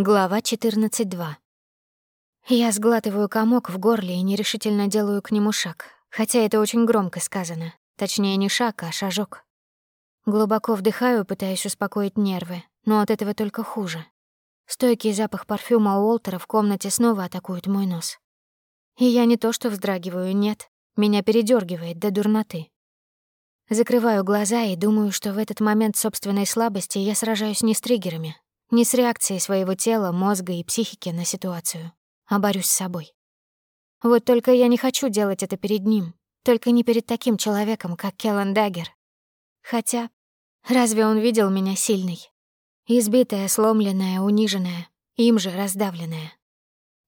Глава 14.2. Я сглатываю комок в горле и нерешительно делаю к нему шаг, хотя это очень громко сказано. Точнее, не шаг, а шажок. Глубоко вдыхаю, пытаясь успокоить нервы, но от этого только хуже. Стойкий запах парфюма Уолтера в комнате снова атакует мой нос. И я не то что вздрагиваю, нет, меня передергивает до дурноты. Закрываю глаза и думаю, что в этот момент собственной слабости я сражаюсь не с триггерами, не с реакцией своего тела, мозга и психики на ситуацию, а борюсь с собой. Вот только я не хочу делать это перед ним, только не перед таким человеком, как Келлан Даггер. Хотя, разве он видел меня сильной? Избитая, сломленная, униженная, им же раздавленная.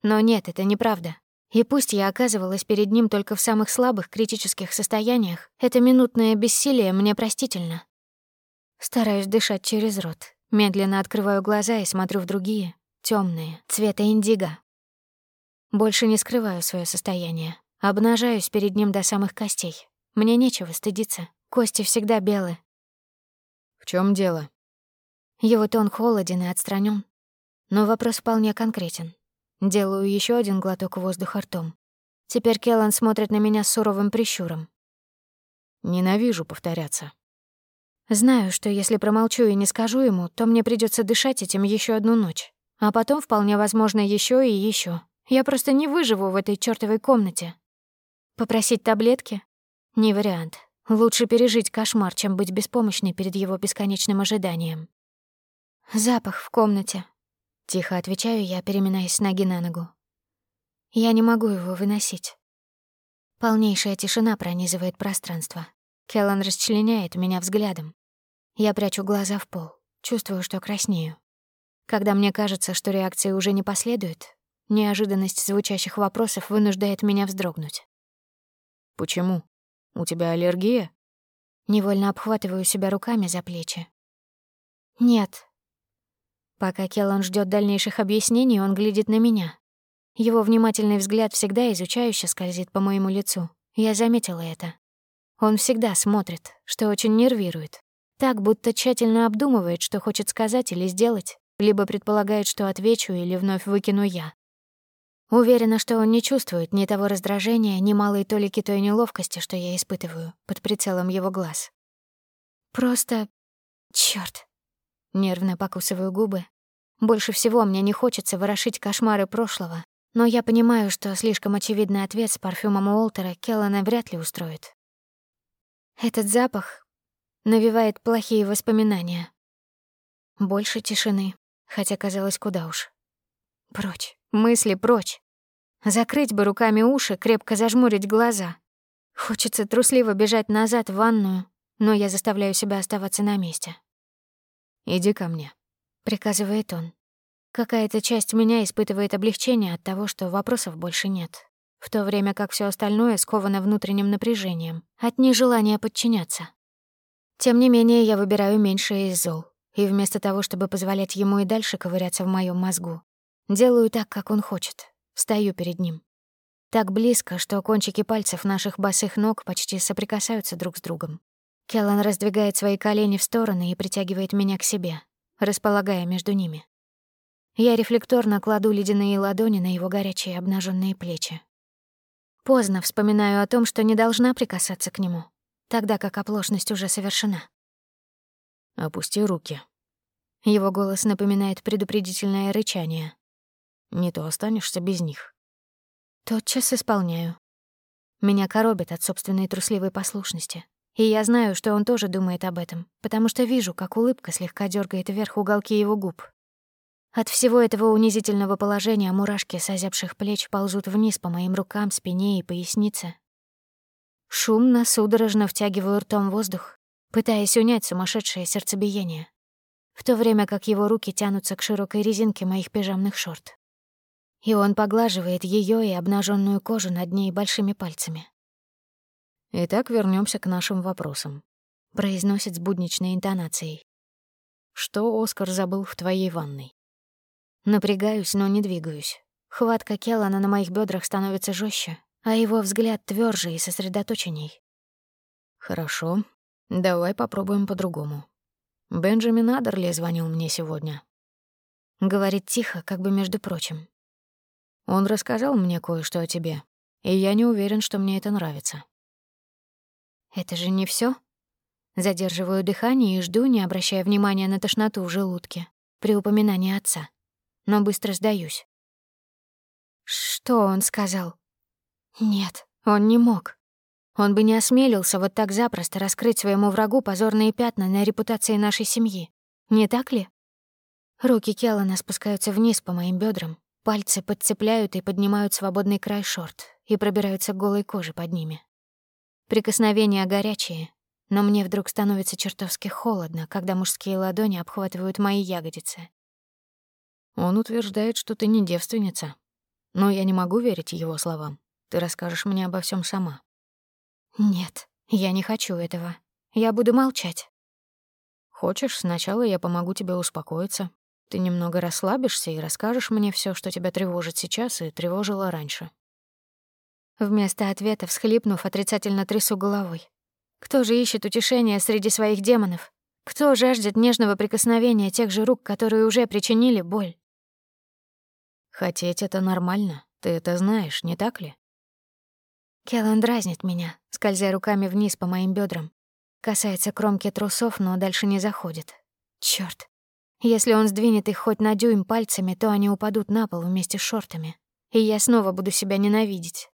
Но нет, это неправда. И пусть я оказывалась перед ним только в самых слабых критических состояниях, это минутное бессилие мне простительно. Стараюсь дышать через рот, Медленно открываю глаза и смотрю в другие, темные, цвета индиго. Больше не скрываю свое состояние. Обнажаюсь перед ним до самых костей. Мне нечего стыдиться. Кости всегда белые. В чем дело? Его тон холоден и отстранен, но вопрос вполне конкретен. Делаю еще один глоток воздуха ртом. Теперь Келлан смотрит на меня с суровым прищуром. Ненавижу повторяться. Знаю, что если промолчу и не скажу ему, то мне придется дышать этим еще одну ночь. А потом, вполне возможно, еще и еще. Я просто не выживу в этой чёртовой комнате. Попросить таблетки? Не вариант. Лучше пережить кошмар, чем быть беспомощной перед его бесконечным ожиданием. Запах в комнате. Тихо отвечаю я, переминаясь с ноги на ногу. Я не могу его выносить. Полнейшая тишина пронизывает пространство. Келлан расчленяет меня взглядом. Я прячу глаза в пол, чувствую, что краснею. Когда мне кажется, что реакции уже не последует, неожиданность звучащих вопросов вынуждает меня вздрогнуть. «Почему? У тебя аллергия?» Невольно обхватываю себя руками за плечи. «Нет». Пока Келлан ждет дальнейших объяснений, он глядит на меня. Его внимательный взгляд всегда изучающе скользит по моему лицу. Я заметила это. Он всегда смотрит, что очень нервирует, так, будто тщательно обдумывает, что хочет сказать или сделать, либо предполагает, что отвечу или вновь выкину я. Уверена, что он не чувствует ни того раздражения, ни малой толики той неловкости, что я испытываю под прицелом его глаз. Просто... Чёрт. Нервно покусываю губы. Больше всего мне не хочется ворошить кошмары прошлого, но я понимаю, что слишком очевидный ответ с парфюмом Уолтера Келлана вряд ли устроит. Этот запах навевает плохие воспоминания. Больше тишины, хотя казалось куда уж. Прочь, мысли прочь. Закрыть бы руками уши, крепко зажмурить глаза. Хочется трусливо бежать назад в ванную, но я заставляю себя оставаться на месте. «Иди ко мне», — приказывает он. Какая-то часть меня испытывает облегчение от того, что вопросов больше нет, в то время как все остальное сковано внутренним напряжением, от нежелания подчиняться. Тем не менее, я выбираю меньшее из зол, и вместо того, чтобы позволять ему и дальше ковыряться в моем мозгу, делаю так, как он хочет, стою перед ним. Так близко, что кончики пальцев наших босых ног почти соприкасаются друг с другом. Келлан раздвигает свои колени в стороны и притягивает меня к себе, располагая между ними. Я рефлекторно кладу ледяные ладони на его горячие обнаженные плечи. Поздно вспоминаю о том, что не должна прикасаться к нему, тогда как оплошность уже совершена. «Опусти руки». Его голос напоминает предупредительное рычание. «Не то останешься без них». Тотчас исполняю. Меня коробит от собственной трусливой послушности. И я знаю, что он тоже думает об этом, потому что вижу, как улыбка слегка дергает вверх уголки его губ. От всего этого унизительного положения мурашки с озябших плеч ползут вниз по моим рукам, спине и пояснице, Шумно, судорожно втягиваю ртом воздух, пытаясь унять сумасшедшее сердцебиение, в то время как его руки тянутся к широкой резинке моих пижамных шорт. И он поглаживает ее и обнаженную кожу над ней большими пальцами. «Итак, вернемся к нашим вопросам», — произносит с будничной интонацией. «Что Оскар забыл в твоей ванной?» Напрягаюсь, но не двигаюсь. Хватка Келлана на моих бедрах становится жестче, а его взгляд тверже и сосредоточенней. «Хорошо, давай попробуем по-другому. Бенджамин Адерли звонил мне сегодня». Говорит тихо, как бы между прочим. Он рассказал мне кое-что о тебе, и я не уверен, что мне это нравится. Это же не все. Задерживаю дыхание и жду, не обращая внимания на тошноту в желудке при упоминании отца. Но быстро сдаюсь. Что он сказал? Нет, он не мог. Он бы не осмелился вот так запросто раскрыть своему врагу позорные пятна на репутации нашей семьи. Не так ли? Руки Келлана спускаются вниз по моим бедрам, пальцы подцепляют и поднимают свободный край шорт и пробираются к голой коже под ними. Прикосновения горячие, но мне вдруг становится чертовски холодно, когда мужские ладони обхватывают мои ягодицы. Он утверждает, что ты не девственница. Но я не могу верить его словам. Ты расскажешь мне обо всем сама. Нет, я не хочу этого. Я буду молчать. Хочешь, сначала я помогу тебе успокоиться. Ты немного расслабишься и расскажешь мне все, что тебя тревожит сейчас и тревожило раньше. Вместо ответа, всхлипнув, отрицательно трясу головой. Кто же ищет утешения среди своих демонов? Кто жаждет нежного прикосновения тех же рук, которые уже причинили боль? Хотеть — это нормально. Ты это знаешь, не так ли? Келлан дразнит меня, скользя руками вниз по моим бедрам. Касается кромки трусов, но дальше не заходит. Чёрт. Если он сдвинет их хоть на дюйм пальцами, то они упадут на пол вместе с шортами, и я снова буду себя ненавидеть.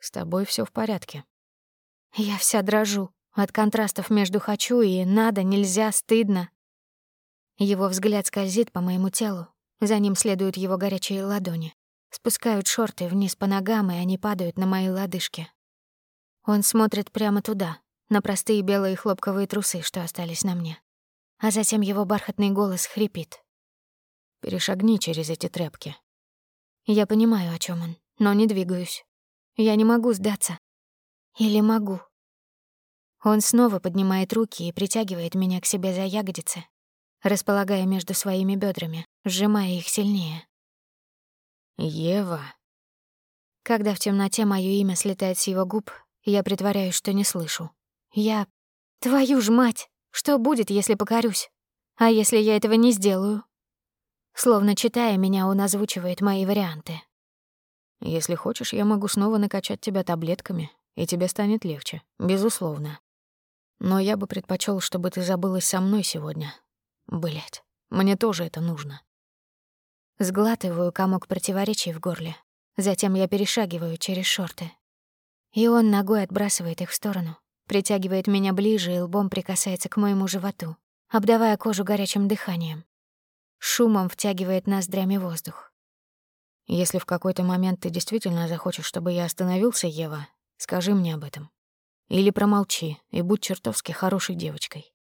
С тобой все в порядке. Я вся дрожу от контрастов между «хочу» и «надо», «нельзя», «стыдно». Его взгляд скользит по моему телу, за ним следуют его горячие ладони. Спускают шорты вниз по ногам, и они падают на мои лодыжки. Он смотрит прямо туда, на простые белые хлопковые трусы, что остались на мне. А затем его бархатный голос хрипит. «Перешагни через эти тряпки». Я понимаю, о чем он, но не двигаюсь. Я не могу сдаться. Или могу? Он снова поднимает руки и притягивает меня к себе за ягодицы, располагая между своими бедрами, сжимая их сильнее. «Ева». Когда в темноте моё имя слетает с его губ, я притворяюсь, что не слышу. Я... Твою ж мать! Что будет, если покорюсь? А если я этого не сделаю? Словно читая меня, он озвучивает мои варианты. Если хочешь, я могу снова накачать тебя таблетками, и тебе станет легче, безусловно. Но я бы предпочел, чтобы ты забылась со мной сегодня. Блять, мне тоже это нужно. Сглатываю комок противоречий в горле. Затем я перешагиваю через шорты. И он ногой отбрасывает их в сторону, притягивает меня ближе и лбом прикасается к моему животу, обдавая кожу горячим дыханием. Шумом втягивает ноздрями воздух. Если в какой-то момент ты действительно захочешь, чтобы я остановился, Ева, скажи мне об этом. Или промолчи и будь чертовски хорошей девочкой.